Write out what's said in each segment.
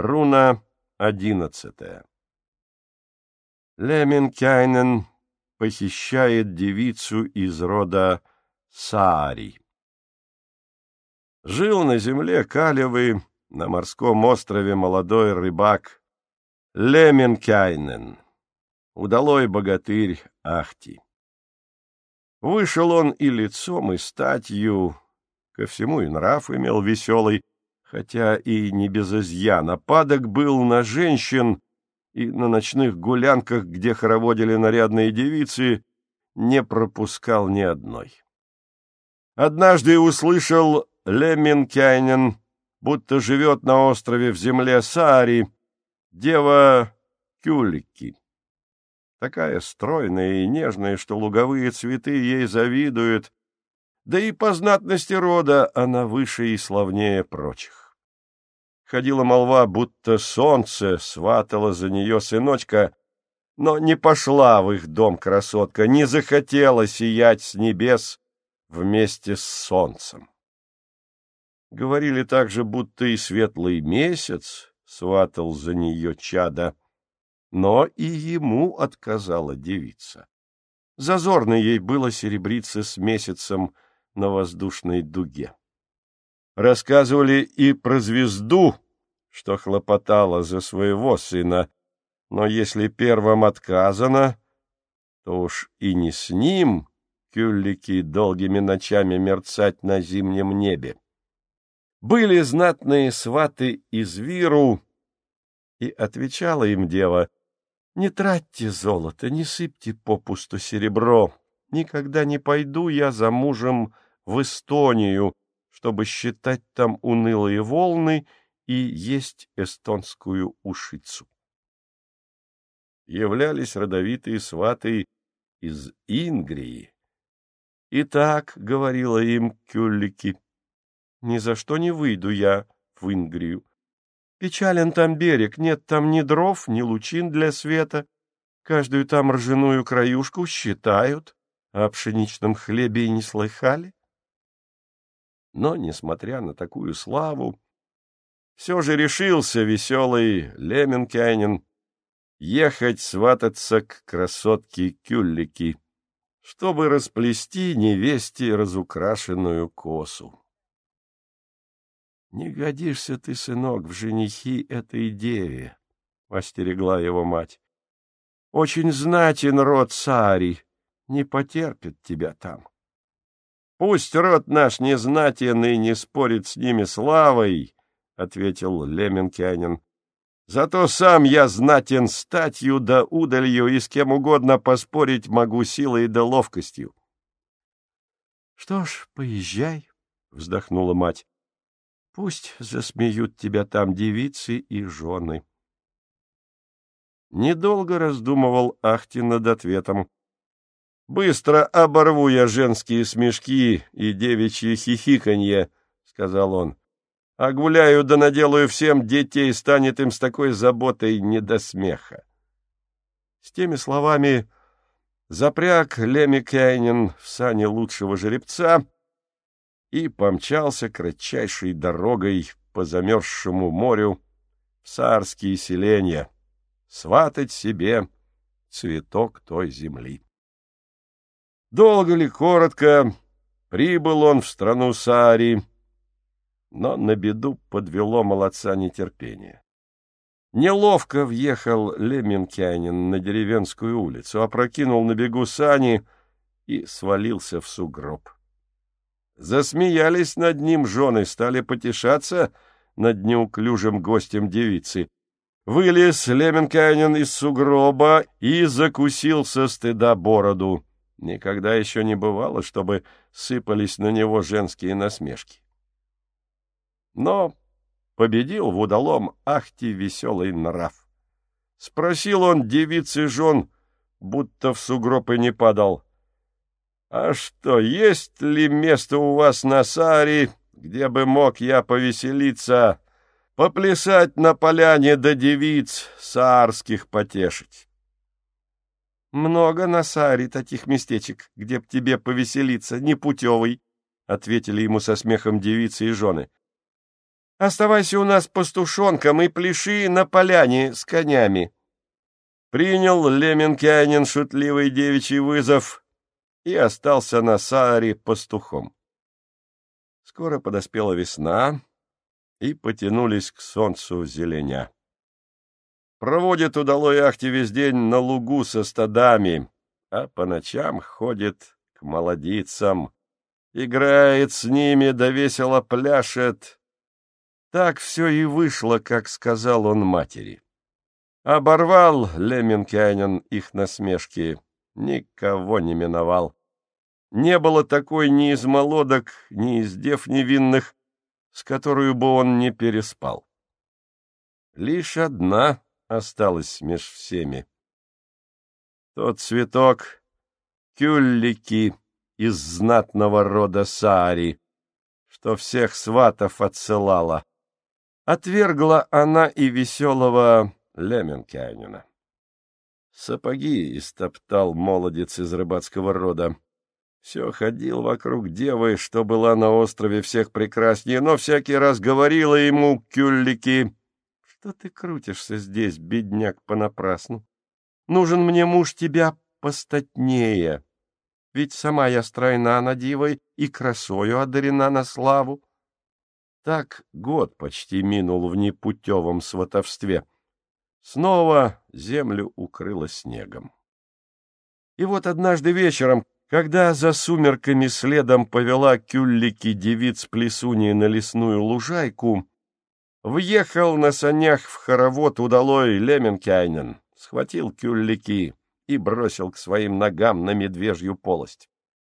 Руна одиннадцатая. Леменкайнен посещает девицу из рода Саари. Жил на земле Калевы, на морском острове молодой рыбак Леменкайнен, удалой богатырь Ахти. Вышел он и лицом, и статью, ко всему и нрав имел веселый, хотя и не без изъяна. Падок был на женщин, и на ночных гулянках, где хороводили нарядные девицы, не пропускал ни одной. Однажды услышал Лемминкайнен, будто живет на острове в земле Саари, дева Кюльки. Такая стройная и нежная, что луговые цветы ей завидуют, да и по знатности рода она выше и славнее прочих. Ходила молва, будто солнце сватало за нее сыночка, но не пошла в их дом красотка, не захотела сиять с небес вместе с солнцем. Говорили также, будто и светлый месяц сватал за нее чада, но и ему отказала девица. Зазорно ей было серебриться с месяцем на воздушной дуге. Рассказывали и про звезду, что хлопотала за своего сына, но если первым отказано, то уж и не с ним кюллики долгими ночами мерцать на зимнем небе. Были знатные сваты из Виру, и отвечала им дева, «Не тратьте золото, не сыпьте попусту серебро, никогда не пойду я за мужем в Эстонию, чтобы считать там унылые волны и есть эстонскую ушицу. Являлись родовитые сваты из Ингрии. И так, — говорила им Кюллики, — ни за что не выйду я в Ингрию. Печален там берег, нет там ни дров, ни лучин для света. Каждую там ржаную краюшку считают, а о пшеничном хлебе и не слыхали. Но, несмотря на такую славу, все же решился веселый Леменкайнин ехать свататься к красотке Кюллики, чтобы расплести невесте разукрашенную косу. «Не годишься ты, сынок, в женихи этой деве», — остерегла его мать. «Очень знатен род цари, не потерпит тебя там». Пусть род наш не знатен и не спорит с ними славой, — ответил Леменкянин. Зато сам я знатен статью да удалью, и с кем угодно поспорить могу силой да ловкостью. — Что ж, поезжай, — вздохнула мать. — Пусть засмеют тебя там девицы и жены. Недолго раздумывал Ахти над ответом. Быстро оборву я женские смешки и девичьи хихиканье, — сказал он. А гуляю да наделаю всем детей, станет им с такой заботой не до смеха. С теми словами запряг Леми Кейнин в сане лучшего жеребца и помчался кратчайшей дорогой по замерзшему морю в царские селения, сватать себе цветок той земли. Долго ли, коротко, прибыл он в страну Саари, но на беду подвело молодца нетерпение. Неловко въехал Леменкянин на деревенскую улицу, опрокинул на бегу сани и свалился в сугроб. Засмеялись над ним жены, стали потешаться над неуклюжим гостем девицы. Вылез Леменкянин из сугроба и закусил со стыда бороду. Никогда еще не бывало, чтобы сыпались на него женские насмешки. Но победил в удалом ахти веселый нрав. Спросил он девицы жен, будто в сугроб и не падал. — А что, есть ли место у вас на Саре, где бы мог я повеселиться, поплясать на поляне до девиц саарских потешить? Много на Сааре таких местечек, где б тебе повеселиться, непутевый, — ответили ему со смехом девицы и жены. Оставайся у нас пастушонком и пляши на поляне с конями. Принял Леменкянин шутливый девичий вызов и остался на Сааре пастухом. Скоро подоспела весна, и потянулись к солнцу зеленя. Проводит удалой ахти весь день на лугу со стадами, а по ночам ходит к молодицам, играет с ними да весело пляшет. Так все и вышло, как сказал он матери. Оборвал Леменкянин их насмешки, никого не миновал. Не было такой ни из молодок, ни из дев невинных, с которой бы он не переспал. Лишь одна осталась меж всеми. Тот цветок — кюллики из знатного рода Саари, что всех сватов отсылала. Отвергла она и веселого Леменкянина. Сапоги истоптал молодец из рыбацкого рода. Все ходил вокруг девы, что была на острове всех прекраснее, но всякий раз говорила ему, кюллики, что ты крутишься здесь, бедняк, понапрасну. Нужен мне муж тебя постатнее, ведь сама я стройна на и красою одарена на славу. Так год почти минул в непутевом сватовстве. Снова землю укрыло снегом. И вот однажды вечером, когда за сумерками следом повела кюллики девиц плесуньи на лесную лужайку, въехал на санях в хоровод удалой Леменкайнен, схватил кюллики и бросил к своим ногам на медвежью полость.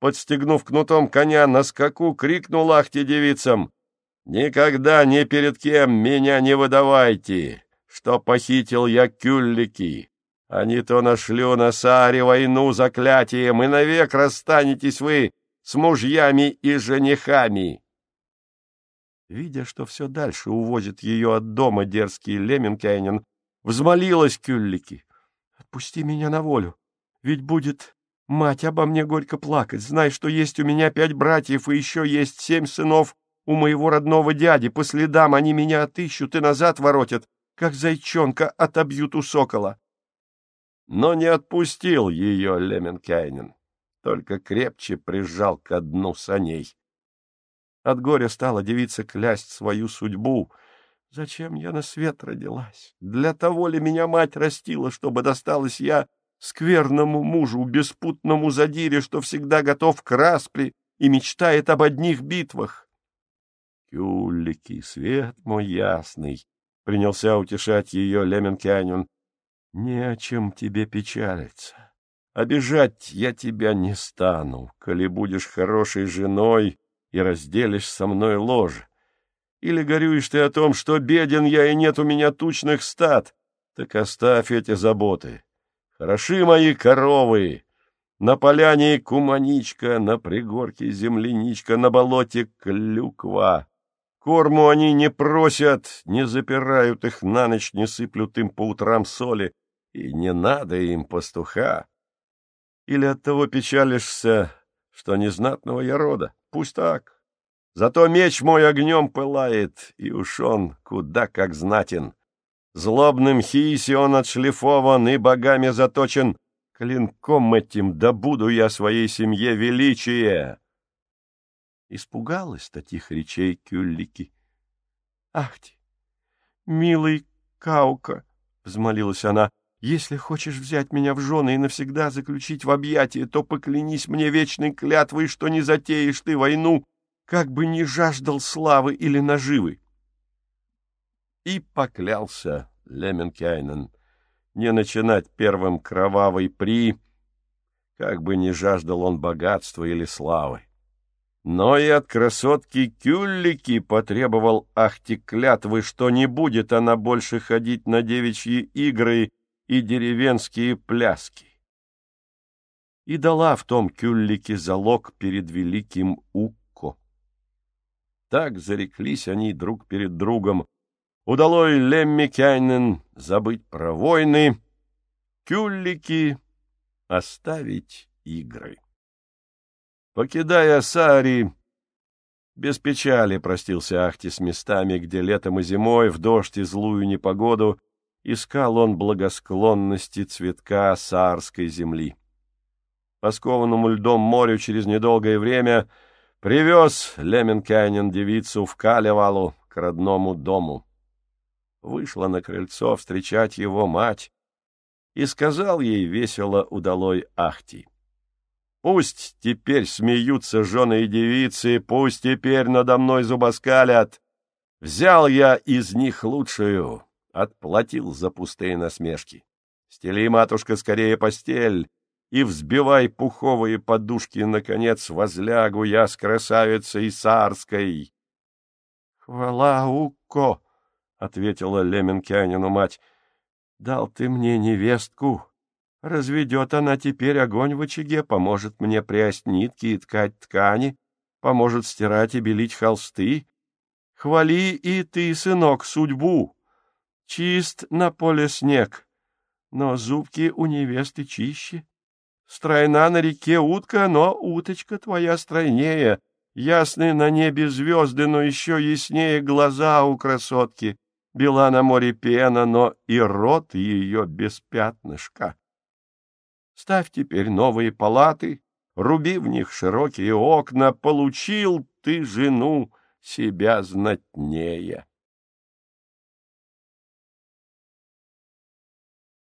Подстегнув кнутом коня на скаку, крикнул ахте девицам «Никогда ни перед кем меня не выдавайте, что похитил я кюллики, не то нашлю на Сааре войну заклятием, и навек расстанетесь вы с мужьями и женихами. Видя, что все дальше увозит ее от дома дерзкий Леменкайнин, взмолилась Кюллики. — Отпусти меня на волю, ведь будет мать обо мне горько плакать. Знай, что есть у меня пять братьев, и еще есть семь сынов у моего родного дяди. По следам они меня отыщут и назад воротят, как зайчонка отобьют у сокола но не отпустил ее Леменкайнен, только крепче прижал ко дну саней. От горя стала девица клясть свою судьбу. Зачем я на свет родилась? Для того ли меня мать растила, чтобы досталась я скверному мужу, беспутному задире, что всегда готов к распри и мечтает об одних битвах? Кюллики, свет мой ясный, — принялся утешать ее Леменкянин. Не о чем тебе печалиться. Обижать я тебя не стану, коли будешь хорошей женой и разделишь со мной ложе. Или горюешь ты о том, что беден я и нет у меня тучных стад, так оставь эти заботы. Хороши мои коровы, на поляне куманичка, на пригорке земляничка, на болоте клюква. Корму они не просят, не запирают их на ночь, не сыплют им по утрам соли и не надо им пастуха. Или от того печалишься, что незнатного я рода? Пусть так. Зато меч мой огнем пылает, и уж он куда как знатен. Злобным хиси он отшлифован и богами заточен. Клинком этим добуду я своей семье величие. Испугалась таких речей Кюллики. — Ах ты, милый Каука! — взмолилась она. Если хочешь взять меня в жены и навсегда заключить в объятия, то поклянись мне вечной клятвой, что не затеешь ты войну, как бы ни жаждал славы или наживы. И поклялся Леменкайнен не начинать первым кровавый при, как бы ни жаждал он богатства или славы. Но и от красотки Кюллики потребовал ахти клятвы, что не будет она больше ходить на девичьи игры и деревенские пляски. И дала в том кюллике залог перед великим Укко. Так зареклись они друг перед другом. Удалой Лемми Кайнен забыть про войны, кюллики оставить игры. Покидая Саари, Без печали простился Ахти с местами, где летом и зимой, в дождь и злую непогоду, искал он благосклонности цветка саарской земли. По скованному льдом морю через недолгое время привез Леменкайнин девицу в Калевалу к родному дому. Вышла на крыльцо встречать его мать, и сказал ей весело удалой Ахти — Пусть теперь смеются жены и девицы, пусть теперь надо мной зубоскалят. Взял я из них лучшую, отплатил за пустые насмешки. Стели, матушка, скорее постель, и взбивай пуховые подушки, наконец, возлягу я с красавицей царской. — Хвала, Укко! — ответила Леменкянину мать. — Дал ты мне невестку, Разведет она теперь огонь в очаге, поможет мне прясть нитки и ткать ткани, поможет стирать и белить холсты. Хвали и ты, сынок, судьбу. Чист на поле снег, но зубки у невесты чище. Стройна на реке утка, но уточка твоя стройнее. Ясны на небе звезды, но еще яснее глаза у красотки. Бела на море пена, но и рот ее без пятнышка. Ставь теперь новые палаты, руби в них широкие окна, получил ты жену себя знатнее.